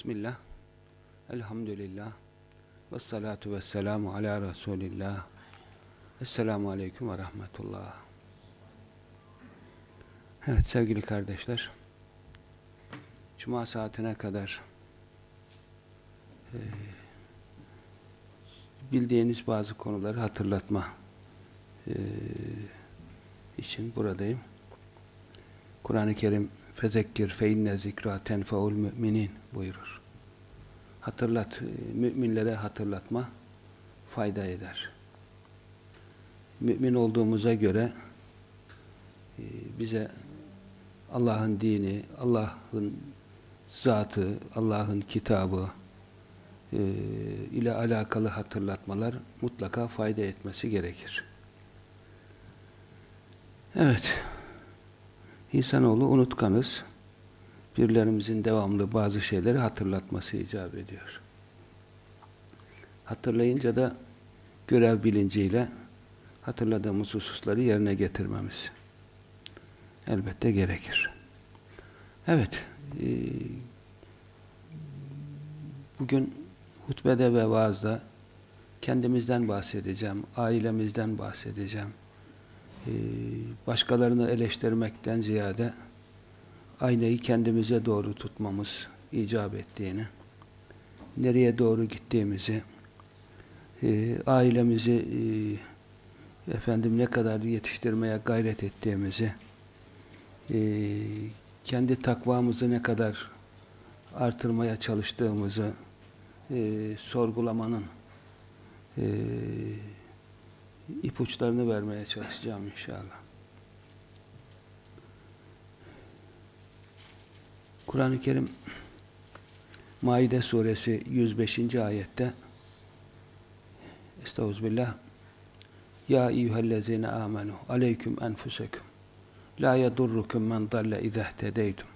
Bismillah, elhamdülillah, ve salatu ve selamu ala Resulillah. Esselamu Aleyküm ve Rahmetullah. Evet sevgili kardeşler, Cuma saatine kadar e, bildiğiniz bazı konuları hatırlatma e, için buradayım. Kur'an-ı Kerim fezekkir fe inne zikra tenfaul müminin buyurur. Hatırlat, müminlere hatırlatma fayda eder. Mümin olduğumuza göre e, bize Allah'ın dini, Allah'ın zatı, Allah'ın kitabı e, ile alakalı hatırlatmalar mutlaka fayda etmesi gerekir. Evet. İnsanoğlu unutkanız. Birilerimizin devamlı bazı şeyleri hatırlatması icap ediyor. Hatırlayınca da görev bilinciyle hatırladığımız hususları yerine getirmemiz elbette gerekir. Evet, e, bugün hutbede ve vaazda kendimizden bahsedeceğim, ailemizden bahsedeceğim. E, başkalarını eleştirmekten ziyade aynayı kendimize doğru tutmamız icap ettiğini, nereye doğru gittiğimizi, e, ailemizi efendim ne kadar yetiştirmeye gayret ettiğimizi, kendi takvamızı ne kadar artırmaya çalıştığımızı e, sorgulamanın e, ipuçlarını vermeye çalışacağım inşallah. Kur'an-ı Kerim Maide suresi 105. ayette Estağfirullah Ya eyyühellezine amenu aleyküm enfuseküm La yedurrukum men dalle izehtedeytum.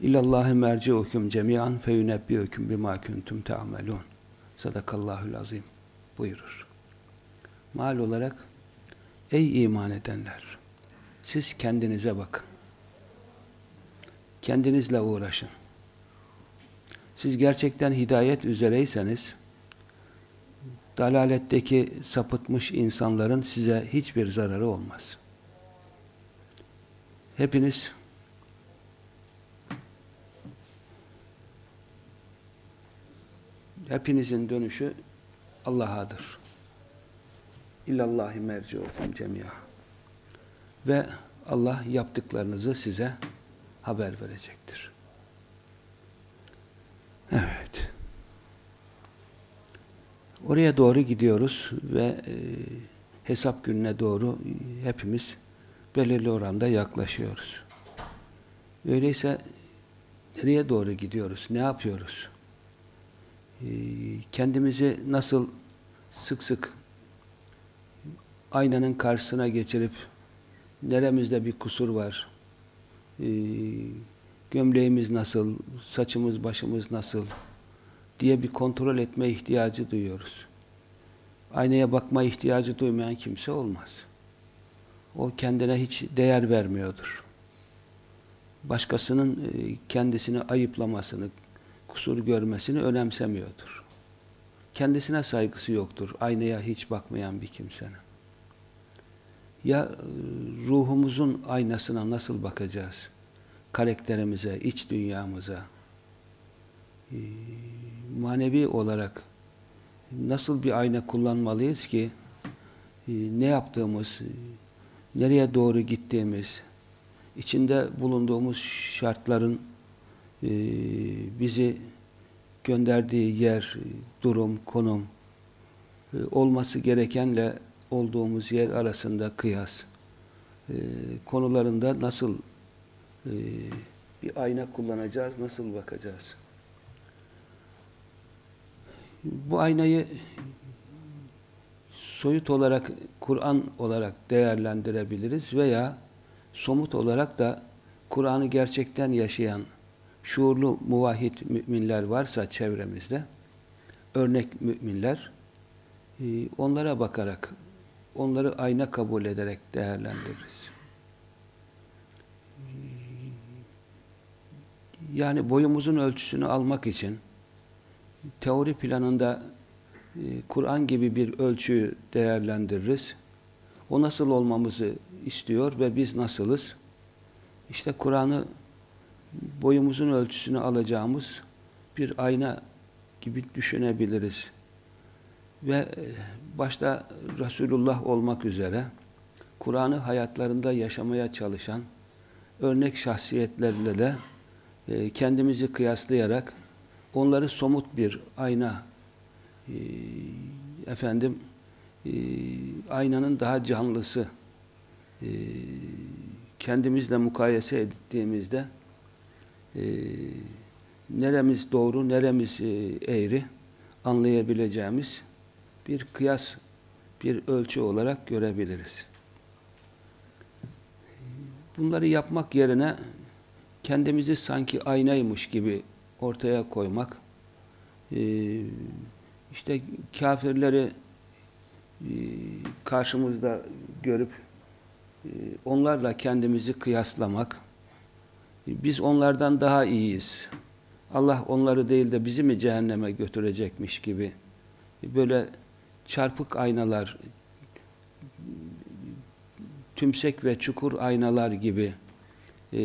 İllallahi merci'ukum cemi'an feyunebbi'ukum bima kuntum ta'melun. Sadakallahul azim buyurur. Mal olarak ey iman edenler siz kendinize bakın. Kendinizle uğraşın. Siz gerçekten hidayet üzereyseniz dalaletteki sapıtmış insanların size hiçbir zararı olmaz. Hepiniz hepinizin dönüşü Allah'adır. İllallahi merciukum cemia. Ve Allah yaptıklarınızı size haber verecektir. Evet. Oraya doğru gidiyoruz ve e, hesap gününe doğru hepimiz belirli oranda yaklaşıyoruz. Öyleyse nereye doğru gidiyoruz? Ne yapıyoruz? E, kendimizi nasıl sık sık aynanın karşısına geçirip neremizde bir kusur var? E, gömleğimiz nasıl? Saçımız, başımız nasıl? diye bir kontrol etme ihtiyacı duyuyoruz. Aynaya bakma ihtiyacı duymayan kimse olmaz. O kendine hiç değer vermiyordur. Başkasının e, kendisini ayıplamasını, kusur görmesini önemsemiyordur. Kendisine saygısı yoktur. Aynaya hiç bakmayan bir kimsenin. Ya e, ruhumuzun aynasına nasıl bakacağız? Karakterimize, iç dünyamıza, e, manevi olarak nasıl bir ayna kullanmalıyız ki e, ne yaptığımız, nereye doğru gittiğimiz, içinde bulunduğumuz şartların e, bizi gönderdiği yer, durum, konum e, olması gerekenle olduğumuz yer arasında kıyas konularında nasıl bir ayna kullanacağız, nasıl bakacağız? bu aynayı soyut olarak Kur'an olarak değerlendirebiliriz veya somut olarak da Kur'an'ı gerçekten yaşayan şuurlu muvahhid müminler varsa çevremizde örnek müminler e, onlara bakarak onları ayna kabul ederek değerlendiririz. Yani boyumuzun ölçüsünü almak için teori planında e, Kur'an gibi bir ölçüyü değerlendiririz. O nasıl olmamızı istiyor ve biz nasılız? İşte Kur'an'ı boyumuzun ölçüsünü alacağımız bir ayna gibi düşünebiliriz. Ve e, başta Resulullah olmak üzere Kur'an'ı hayatlarında yaşamaya çalışan örnek şahsiyetlerle de e, kendimizi kıyaslayarak onları somut bir ayna e, efendim aynanın daha canlısı kendimizle mukayese ettiğimizde neremiz doğru, neremiz eğri anlayabileceğimiz bir kıyas, bir ölçü olarak görebiliriz. Bunları yapmak yerine kendimizi sanki aynaymış gibi ortaya koymak, işte kafirleri karşımızda görüp onlarla kendimizi kıyaslamak, biz onlardan daha iyiyiz. Allah onları değil de bizi mi cehenneme götürecekmiş gibi böyle çarpık aynalar, tümsek ve çukur aynalar gibi e,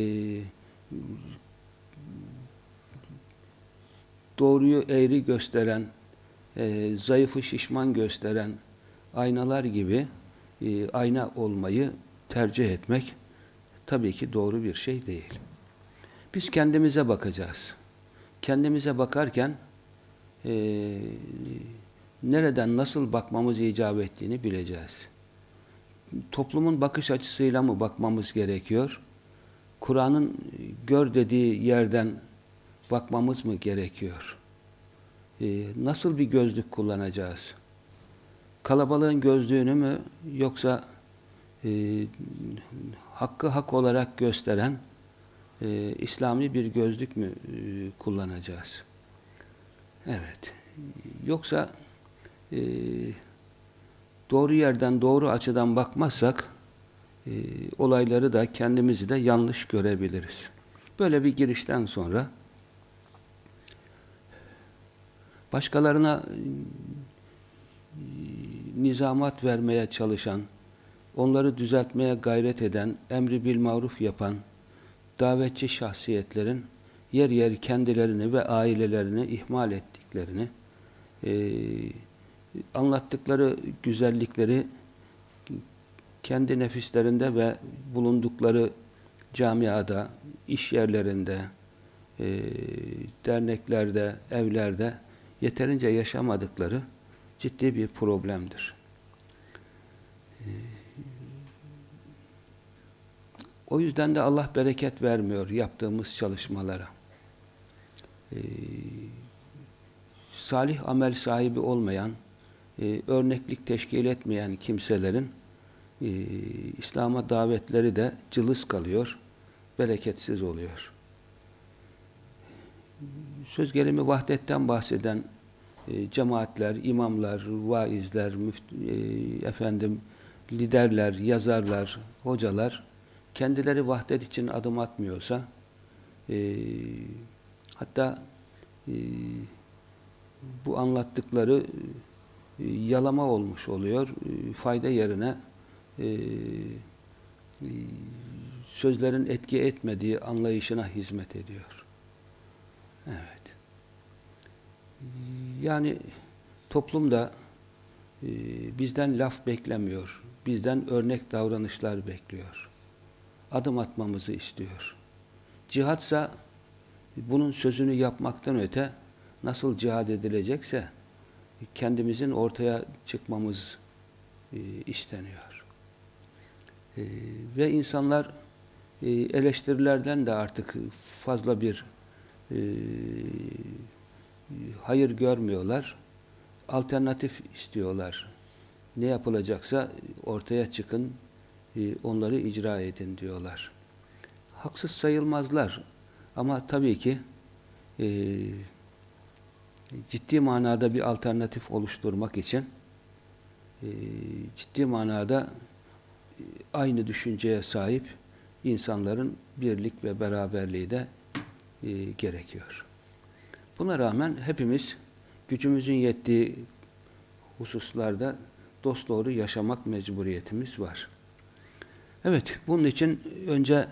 doğruyu eğri gösteren, e, zayıfı şişman gösteren aynalar gibi e, ayna olmayı tercih etmek tabii ki doğru bir şey değil. Biz kendimize bakacağız. Kendimize bakarken e, nereden nasıl bakmamız icap ettiğini bileceğiz. Toplumun bakış açısıyla mı bakmamız gerekiyor? Kur'an'ın gör dediği yerden bakmamız mı gerekiyor? Ee, nasıl bir gözlük kullanacağız? Kalabalığın gözlüğünü mü yoksa e, hakkı hak olarak gösteren e, İslami bir gözlük mü e, kullanacağız? Evet. Yoksa e, doğru yerden, doğru açıdan bakmazsak e, olayları da kendimizi de yanlış görebiliriz. Böyle bir girişten sonra başkalarına e, nizamat vermeye çalışan, onları düzeltmeye gayret eden, emri bil maruf yapan davetçi şahsiyetlerin yer yer kendilerini ve ailelerini ihmal ettiklerini e, anlattıkları güzellikleri kendi nefislerinde ve bulundukları camiada, iş yerlerinde, e, derneklerde, evlerde yeterince yaşamadıkları ciddi bir problemdir. E, o yüzden de Allah bereket vermiyor yaptığımız çalışmalara. E, salih amel sahibi olmayan, e, örneklik teşkil etmeyen kimselerin e, İslam'a davetleri de cılız kalıyor, bereketsiz oluyor. Söz gelimi vahdetten bahseden e, cemaatler, imamlar, vaizler, müft, e, efendim liderler, yazarlar, hocalar kendileri vahdet için adım atmıyorsa e, hatta e, bu anlattıkları e, yalama olmuş oluyor. E, fayda yerine e, sözlerin etki etmediği anlayışına hizmet ediyor. Evet. Yani toplumda bizden laf beklemiyor. Bizden örnek davranışlar bekliyor. Adım atmamızı istiyor. Cihatsa bunun sözünü yapmaktan öte nasıl cihad edilecekse kendimizin ortaya çıkmamız e, isteniyor. E, ve insanlar e, eleştirilerden de artık fazla bir hayır görmüyorlar. Alternatif istiyorlar. Ne yapılacaksa ortaya çıkın, onları icra edin diyorlar. Haksız sayılmazlar. Ama tabii ki e, ciddi manada bir alternatif oluşturmak için e, ciddi manada e, aynı düşünceye sahip insanların birlik ve beraberliği de e, gerekiyor. Buna rağmen hepimiz gücümüzün yettiği hususlarda dosdoğru yaşamak mecburiyetimiz var. Evet, bunun için önce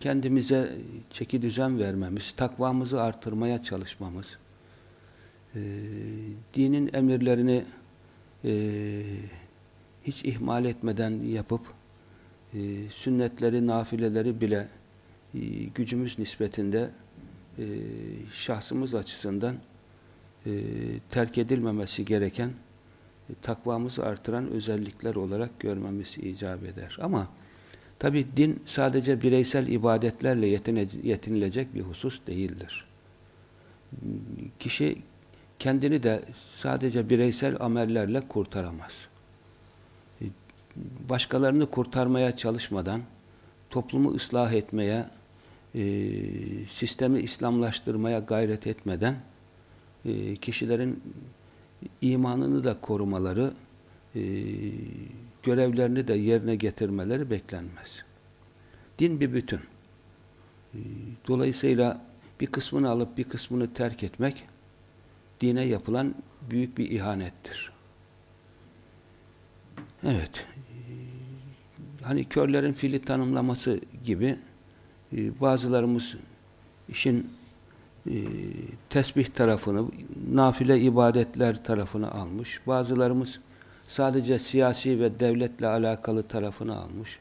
kendimize çeki düzen vermemiz, takvamızı artırmaya çalışmamız, e, dinin emirlerini e, hiç ihmal etmeden yapıp e, sünnetleri, nafileleri bile e, gücümüz nispetinde e, şahsımız açısından e, terk edilmemesi gereken takvamızı artıran özellikler olarak görmemiz icap eder. Ama tabi din sadece bireysel ibadetlerle yetinilecek bir husus değildir. Kişi kendini de sadece bireysel amellerle kurtaramaz. Başkalarını kurtarmaya çalışmadan, toplumu ıslah etmeye, e, sistemi İslamlaştırmaya gayret etmeden e, kişilerin imanını da korumaları, görevlerini de yerine getirmeleri beklenmez. Din bir bütün. Dolayısıyla bir kısmını alıp bir kısmını terk etmek dine yapılan büyük bir ihanettir. Evet. Hani körlerin fili tanımlaması gibi e, bazılarımız işin e, tesbih tarafını, nafile ibadetler tarafını almış. Bazılarımız sadece siyasi ve devletle alakalı tarafını almış.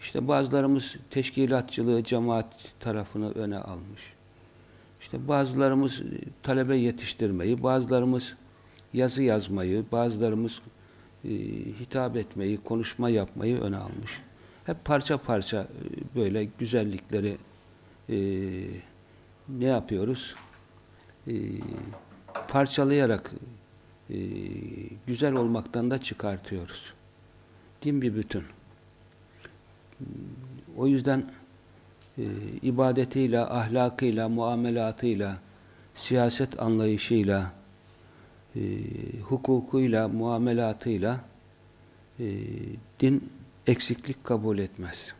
İşte bazılarımız teşkilatçılığı, cemaat tarafını öne almış. İşte bazılarımız talebe yetiştirmeyi, bazılarımız yazı yazmayı, bazılarımız e, hitap etmeyi, konuşma yapmayı öne almış. Hep parça parça e, böyle güzellikleri e, ne yapıyoruz? E, parçalayarak e, güzel olmaktan da çıkartıyoruz. Din bir bütün. O yüzden e, ibadetiyle, ahlakıyla, muamelatıyla, siyaset anlayışıyla, e, hukukuyla, muamelatıyla e, din eksiklik kabul etmez.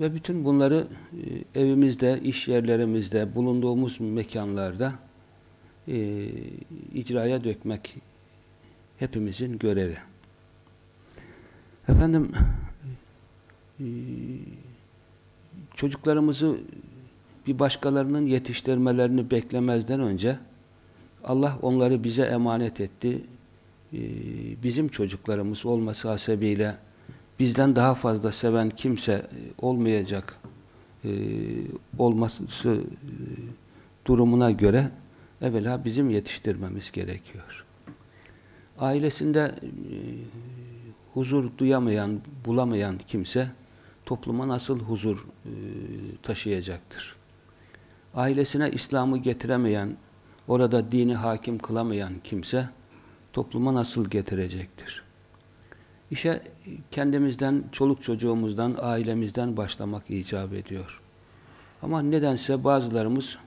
Ve bütün bunları e, evimizde, iş yerlerimizde, bulunduğumuz mekanlarda e, icraya dökmek hepimizin görevi. Efendim e, çocuklarımızı bir başkalarının yetiştirmelerini beklemezden önce Allah onları bize emanet etti. Ee, bizim çocuklarımız olması hasebiyle bizden daha fazla seven kimse e, olmayacak e, olması e, durumuna göre evvela bizim yetiştirmemiz gerekiyor. Ailesinde huzur duyamayan, bulamayan kimse topluma nasıl huzur taşıyacaktır? Ailesine İslam'ı getiremeyen, orada dini hakim kılamayan kimse topluma nasıl getirecektir? İşe kendimizden, çoluk çocuğumuzdan, ailemizden başlamak icap ediyor. Ama nedense bazılarımız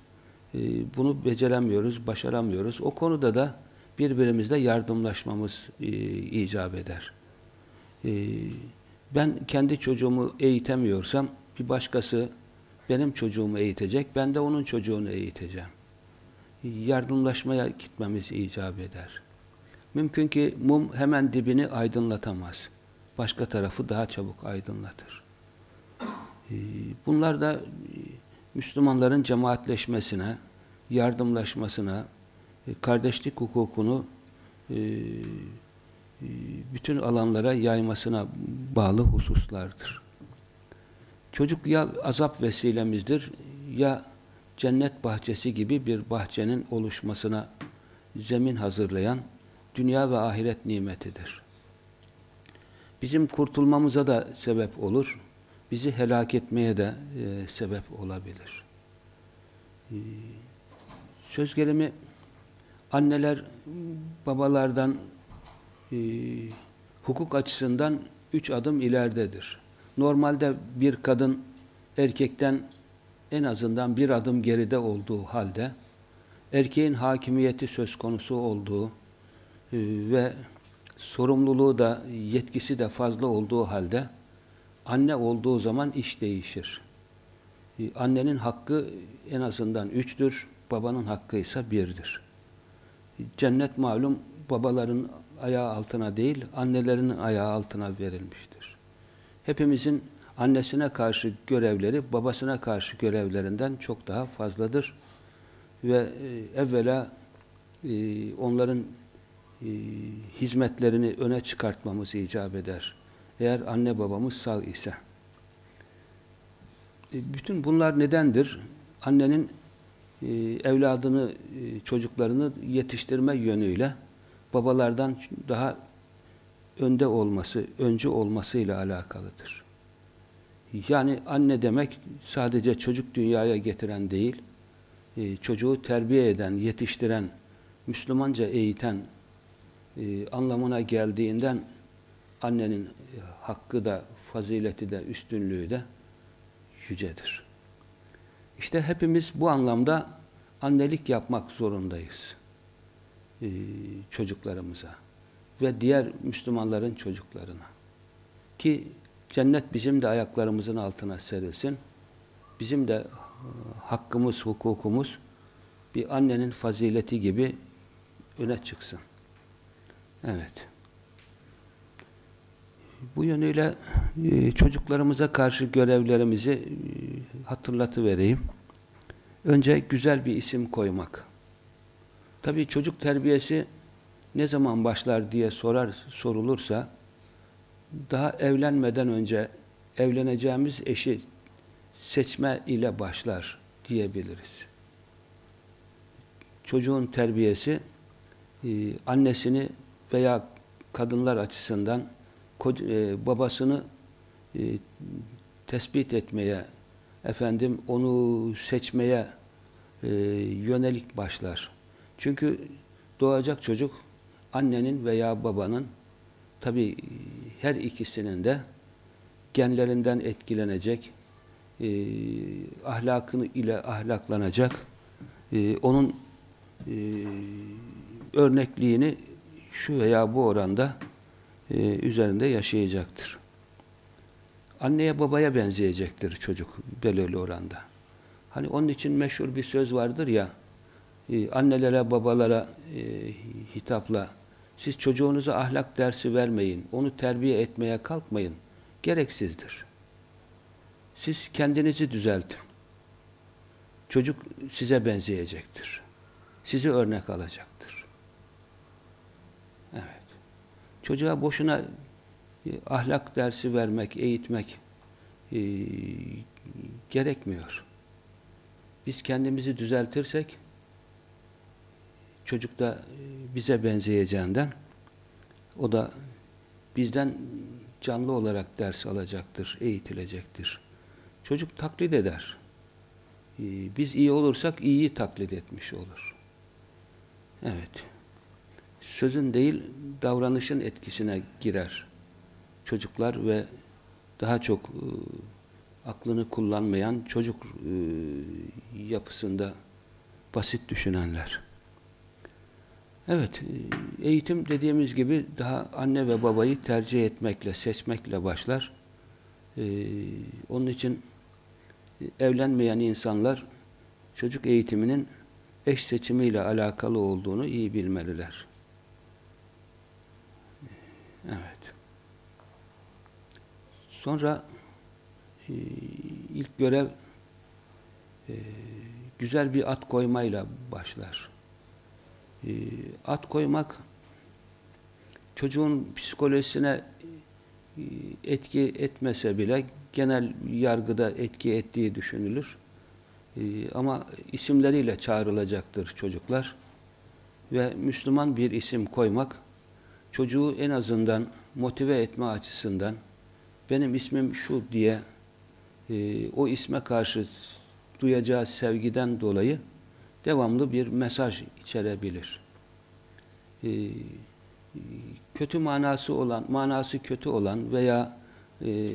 e, bunu beceremiyoruz, başaramıyoruz. O konuda da birbirimizle yardımlaşmamız e, icap eder. E, ben kendi çocuğumu eğitemiyorsam bir başkası benim çocuğumu eğitecek, ben de onun çocuğunu eğiteceğim yardımlaşmaya gitmemiz icap eder. Mümkün ki mum hemen dibini aydınlatamaz. Başka tarafı daha çabuk aydınlatır. Ee, bunlar da e, Müslümanların cemaatleşmesine, yardımlaşmasına, e, kardeşlik hukukunu e, bütün alanlara yaymasına bağlı hususlardır. Çocuk ya azap vesilemizdir ya cennet bahçesi gibi bir bahçenin oluşmasına zemin hazırlayan dünya ve ahiret nimetidir. Bizim kurtulmamıza da sebep olur, bizi helak etmeye de e, sebep olabilir. E, söz gelimi anneler babalardan e, hukuk açısından üç adım ileridedir. Normalde bir kadın erkekten en azından bir adım geride olduğu halde erkeğin hakimiyeti söz konusu olduğu ve sorumluluğu da yetkisi de fazla olduğu halde anne olduğu zaman iş değişir. E, annenin hakkı en azından üçtür, babanın hakkı ise birdir. Cennet malum babaların ayağı altına değil, annelerin ayağı altına verilmiştir. Hepimizin annesine karşı görevleri babasına karşı görevlerinden çok daha fazladır. Ve e, evvela e, onların e, hizmetlerini öne çıkartmamız icap eder. Eğer anne babamız sağ ise. E, bütün bunlar nedendir? Annenin e, evladını, çocuklarını yetiştirme yönüyle babalardan daha önde olması, önce olmasıyla alakalıdır. Yani anne demek sadece çocuk dünyaya getiren değil, çocuğu terbiye eden, yetiştiren, Müslümanca eğiten e, anlamına geldiğinden annenin e, hakkı da, fazileti de, üstünlüğü de yücedir. İşte hepimiz bu anlamda annelik yapmak zorundayız çocuklarımıza ve diğer Müslümanların çocuklarına. Ki cennet bizim de ayaklarımızın altına serilsin. Bizim de hakkımız, hukukumuz bir annenin fazileti gibi öne çıksın. Evet. Bu yönüyle e, çocuklarımıza karşı görevlerimizi e, hatırlatıvereyim. Önce güzel bir isim koymak. Tabii çocuk terbiyesi ne zaman başlar diye sorar sorulursa daha evlenmeden önce evleneceğimiz eşi seçme ile başlar diyebiliriz. Çocuğun terbiyesi e, annesini veya kadınlar açısından e, babasını e, tespit etmeye, efendim onu seçmeye yönelik başlar. Çünkü doğacak çocuk annenin veya babanın tabi her ikisinin de genlerinden etkilenecek, e, ahlakını ile ahlaklanacak, e, onun e, örnekliğini şu veya bu oranda e, üzerinde yaşayacaktır. Anneye babaya benzeyecektir çocuk belirli oranda. Hani onun için meşhur bir söz vardır ya, e, annelere babalara e, hitapla siz çocuğunuza ahlak dersi vermeyin, onu terbiye etmeye kalkmayın. Gereksizdir. Siz kendinizi düzeltin. Çocuk size benzeyecektir. Sizi örnek alacaktır. Evet. Çocuğa boşuna e, ahlak dersi vermek, eğitmek e, gerekmiyor. Biz kendimizi düzeltirsek çocuk da e, bize benzeyeceğinden o da bizden canlı olarak ders alacaktır, eğitilecektir. Çocuk taklit eder. Ee, biz iyi olursak iyiyi taklit etmiş olur. Evet. Sözün değil, davranışın etkisine girer. Çocuklar ve daha çok e, aklını kullanmayan çocuk e, yapısında basit düşünenler. Evet, e, eğitim dediğimiz gibi daha anne ve babayı tercih etmekle, seçmekle başlar. Ee, onun için evlenmeyen insanlar çocuk eğitiminin eş seçimiyle alakalı olduğunu iyi bilmeliler. Evet. Sonra e, ilk görev e, güzel bir at koymayla başlar. E, at koymak çocuğun psikolojisine etki etmese bile genel yargıda etki ettiği düşünülür. Ama isimleriyle çağrılacaktır çocuklar. Ve Müslüman bir isim koymak, çocuğu en azından motive etme açısından benim ismim şu diye e, o isme karşı duyacağı sevgiden dolayı devamlı bir mesaj içerebilir. E, kötü manası olan, manası kötü olan veya e,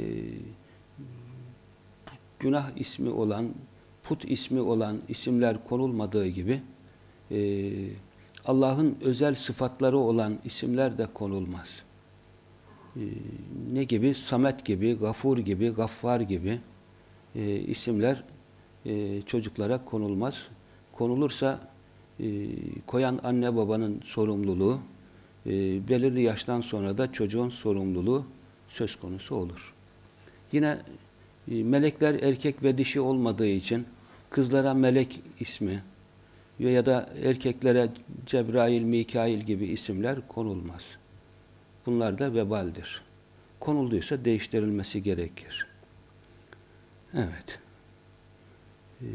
günah ismi olan, put ismi olan isimler konulmadığı gibi e, Allah'ın özel sıfatları olan isimler de konulmaz. E, ne gibi? Samet gibi, Gafur gibi, Gaffar gibi e, isimler e, çocuklara konulmaz. Konulursa e, koyan anne babanın sorumluluğu, e, belirli yaştan sonra da çocuğun sorumluluğu söz konusu olur. Yine e, melekler erkek ve dişi olmadığı için kızlara melek ismi ya da erkeklere Cebrail, Mikail gibi isimler konulmaz. Bunlar da vebaldir. Konulduysa değiştirilmesi gerekir. Evet. Ee,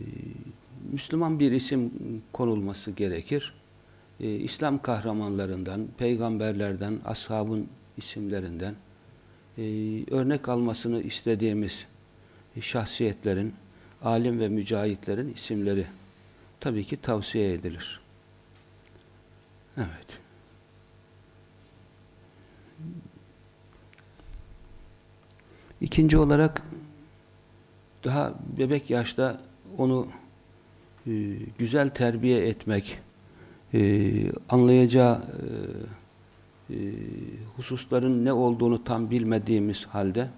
Müslüman bir isim konulması gerekir. Ee, İslam kahramanlarından, peygamberlerden, ashabın isimlerinden e, örnek almasını istediğimiz şahsiyetlerin, alim ve mücahitlerin isimleri tabii ki tavsiye edilir. Evet. İkinci olarak daha bebek yaşta onu e, güzel terbiye etmek, e, anlayacağı e, e, hususların ne olduğunu tam bilmediğimiz halde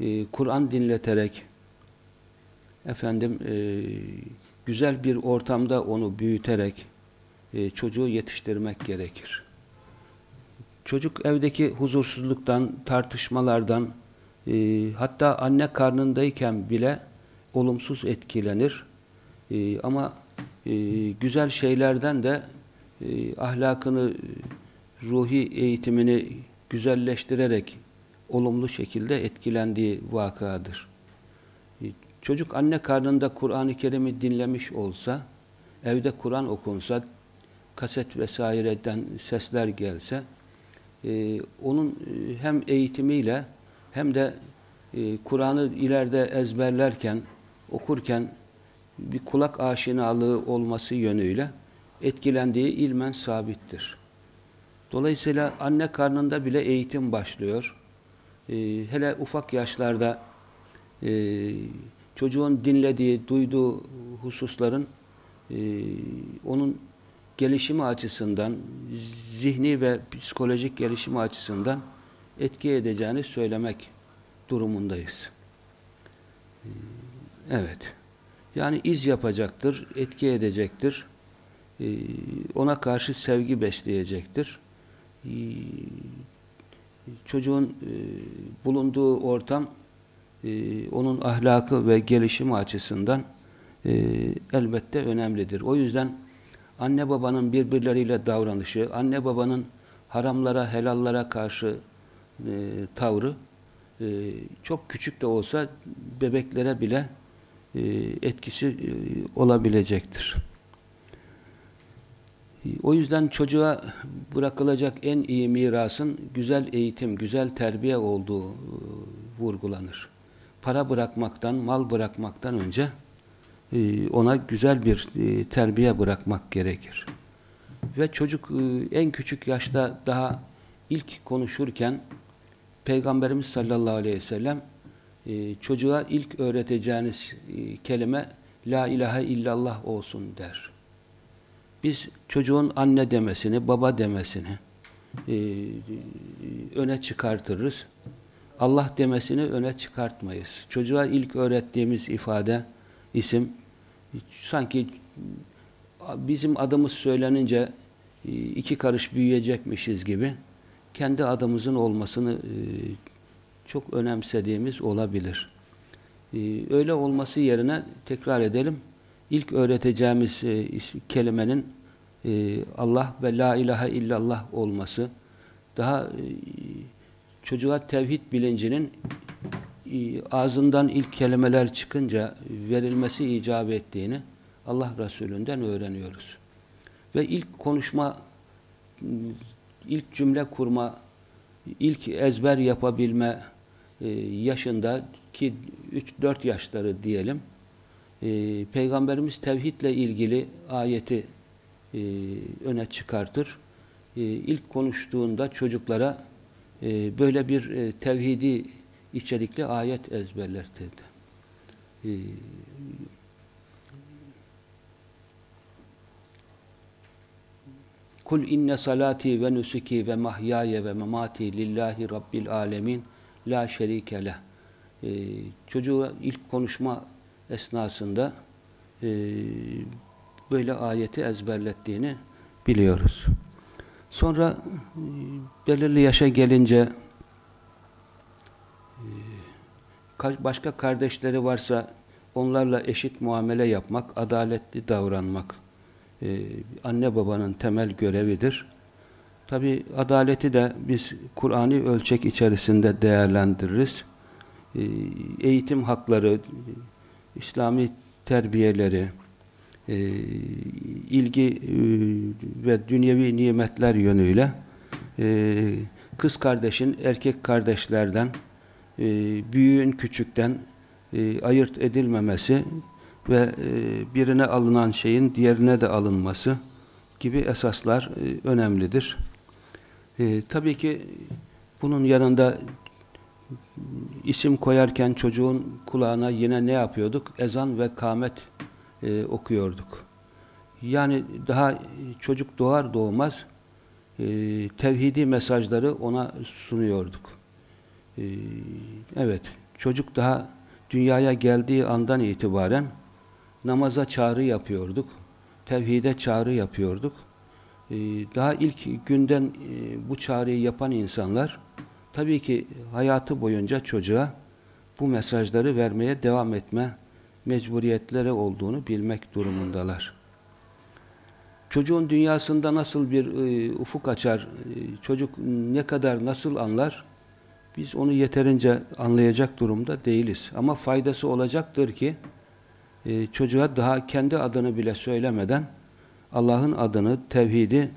e, Kur'an dinleterek efendim e, güzel bir ortamda onu büyüterek e, çocuğu yetiştirmek gerekir. Çocuk evdeki huzursuzluktan, tartışmalardan, e, hatta anne karnındayken bile olumsuz etkilenir. E, ama e, güzel şeylerden de e, ahlakını, ruhi eğitimini güzelleştirerek olumlu şekilde etkilendiği vakadır. E, çocuk anne karnında Kur'an-ı Kerim'i dinlemiş olsa, evde Kur'an okunsa, kaset vesaireden sesler gelse, e, onun e, hem eğitimiyle hem de e, Kur'an'ı ileride ezberlerken, okurken bir kulak aşinalığı olması yönüyle etkilendiği ilmen sabittir. Dolayısıyla anne karnında bile eğitim başlıyor. Ee, hele ufak yaşlarda e, çocuğun dinlediği, duyduğu hususların e, onun gelişimi açısından, zihni ve psikolojik gelişimi açısından etki edeceğini söylemek durumundayız. Ee, evet. Yani iz yapacaktır, etki edecektir. Ee, ona karşı sevgi besleyecektir. Ee, çocuğun e, bulunduğu ortam e, onun ahlakı ve gelişimi açısından e, elbette önemlidir. O yüzden anne babanın birbirleriyle davranışı, anne babanın haramlara, helallara karşı tavrı çok küçük de olsa bebeklere bile etkisi olabilecektir. O yüzden çocuğa bırakılacak en iyi mirasın güzel eğitim, güzel terbiye olduğu e, vurgulanır. Para bırakmaktan, mal bırakmaktan önce e, ona güzel bir e, terbiye bırakmak gerekir. Ve çocuk en küçük yaşta daha ilk konuşurken Peygamberimiz sallallahu aleyhi ve sellem çocuğa ilk öğreteceğiniz kelime La ilahe illallah olsun der biz çocuğun anne demesini, baba demesini e, öne çıkartırız. Allah demesini öne çıkartmayız. Çocuğa ilk öğrettiğimiz ifade, isim, sanki bizim adımız söylenince e, iki karış büyüyecekmişiz gibi kendi adımızın olmasını e, çok önemsediğimiz olabilir. E, öyle olması yerine tekrar edelim, ilk öğreteceğimiz kelimenin Allah ve la ilahe illallah olması, daha çocuğa tevhid bilincinin e, ağzından ilk kelimeler çıkınca verilmesi icap ettiğini Allah Resulü'nden öğreniyoruz. Ve ilk konuşma, ilk cümle kurma, ilk ezber yapabilme e, yaşında ki 3-4 yaşları diyelim, e, Peygamberimiz tevhidle ilgili ayeti öne çıkartır. İlk konuştuğunda çocuklara e, böyle bir e, tevhidi içerikli ayet ezberlertirdi. E, Kul inne salati ve nusuki ve mahyaye ve memati lillahi rabbil alemin la şerike leh. Ee, çocuğa ilk konuşma esnasında e, böyle ayeti ezberlettiğini biliyoruz. Sonra e, belirli yaşa gelince e, başka kardeşleri varsa onlarla eşit muamele yapmak, adaletli davranmak e, anne babanın temel görevidir. Tabi adaleti de biz Kur'an'i ölçek içerisinde değerlendiririz. Eğitim hakları, İslami terbiyeleri, e, ilgi e, ve dünyevi nimetler yönüyle e, kız kardeşin erkek kardeşlerden e, büyüğün küçükten ayırt edilmemesi ve birine alınan şeyin diğerine de alınması gibi esaslar önemlidir. Tabii ki bunun yanında isim koyarken çocuğun kulağına yine ne yapıyorduk? Ezan ve kamet e, okuyorduk. Yani daha çocuk doğar doğmaz e, tevhidi mesajları ona sunuyorduk. E, evet, çocuk daha dünyaya geldiği andan itibaren namaza çağrı yapıyorduk. Tevhide çağrı yapıyorduk. Ee, daha ilk günden e, bu çağrıyı yapan insanlar tabii ki hayatı boyunca çocuğa bu mesajları vermeye devam etme mecburiyetleri olduğunu bilmek durumundalar. Çocuğun dünyasında nasıl bir e, ufuk açar, e, çocuk ne kadar nasıl anlar, biz onu yeterince anlayacak durumda değiliz. Ama faydası olacaktır ki, e, çocuğa daha kendi adını bile söylemeden Allah'ın adını, tevhidi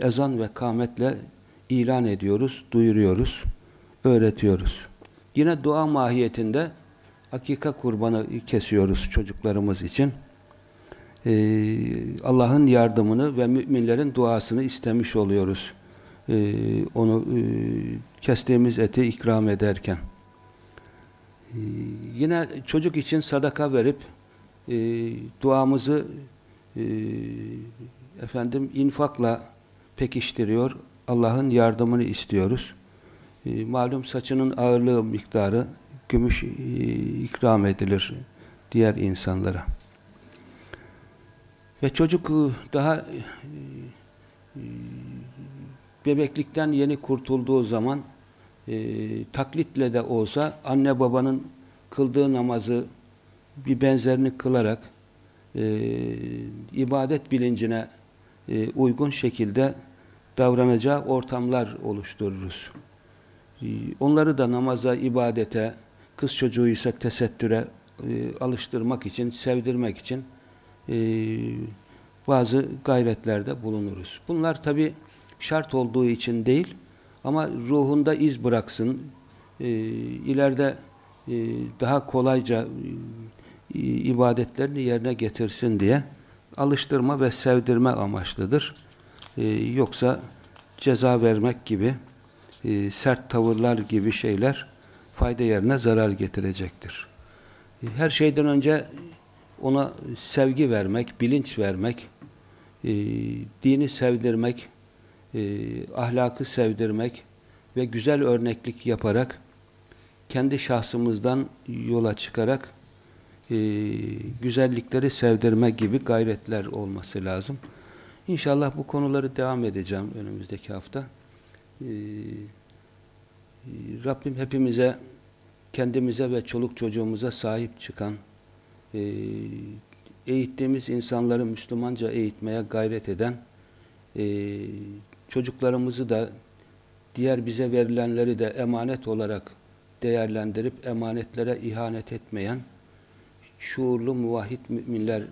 ezan ve kametle ilan ediyoruz, duyuruyoruz, öğretiyoruz. Yine dua mahiyetinde akika kurbanı kesiyoruz çocuklarımız için. Ee, Allah'ın yardımını ve müminlerin duasını istemiş oluyoruz. Ee, onu e, kestiğimiz eti ikram ederken. Ee, yine çocuk için sadaka verip e, duamızı e, efendim infakla pekiştiriyor. Allah'ın yardımını istiyoruz. E, malum saçının ağırlığı miktarı gümüş e, ikram edilir diğer insanlara. Ve çocuk e, daha e, bebeklikten yeni kurtulduğu zaman e, taklitle de olsa anne babanın kıldığı namazı bir benzerini kılarak e, ibadet bilincine e, uygun şekilde davranacağı ortamlar oluştururuz. E, onları da namaza, ibadete, kız çocuğu ise tesettüre e, alıştırmak için, sevdirmek için e, bazı gayretlerde bulunuruz. Bunlar tabi şart olduğu için değil ama ruhunda iz bıraksın, e, ileride e, daha kolayca ibadetlerini yerine getirsin diye alıştırma ve sevdirme amaçlıdır. Ee, yoksa ceza vermek gibi e, sert tavırlar gibi şeyler fayda yerine zarar getirecektir. Her şeyden önce ona sevgi vermek, bilinç vermek, e, dini sevdirmek, e, ahlakı sevdirmek ve güzel örneklik yaparak kendi şahsımızdan yola çıkarak e, güzellikleri sevdirme gibi gayretler olması lazım. İnşallah bu konuları devam edeceğim önümüzdeki hafta. E, Rabbim hepimize, kendimize ve çoluk çocuğumuza sahip çıkan, e, eğittiğimiz insanları Müslümanca eğitmeye gayret eden, e, çocuklarımızı da diğer bize verilenleri de emanet olarak değerlendirip emanetlere ihanet etmeyen, şuurlu muvahhid müminler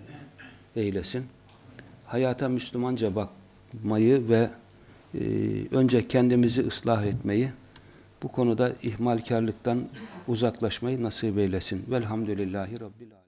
eylesin. Hayata Müslümanca bakmayı ve e, önce kendimizi ıslah etmeyi, bu konuda ihmalkarlıktan uzaklaşmayı nasip eylesin. Velhamdülillahi Rabbil Alemin.